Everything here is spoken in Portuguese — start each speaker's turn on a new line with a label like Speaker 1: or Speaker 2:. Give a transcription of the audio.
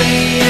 Speaker 1: Nobody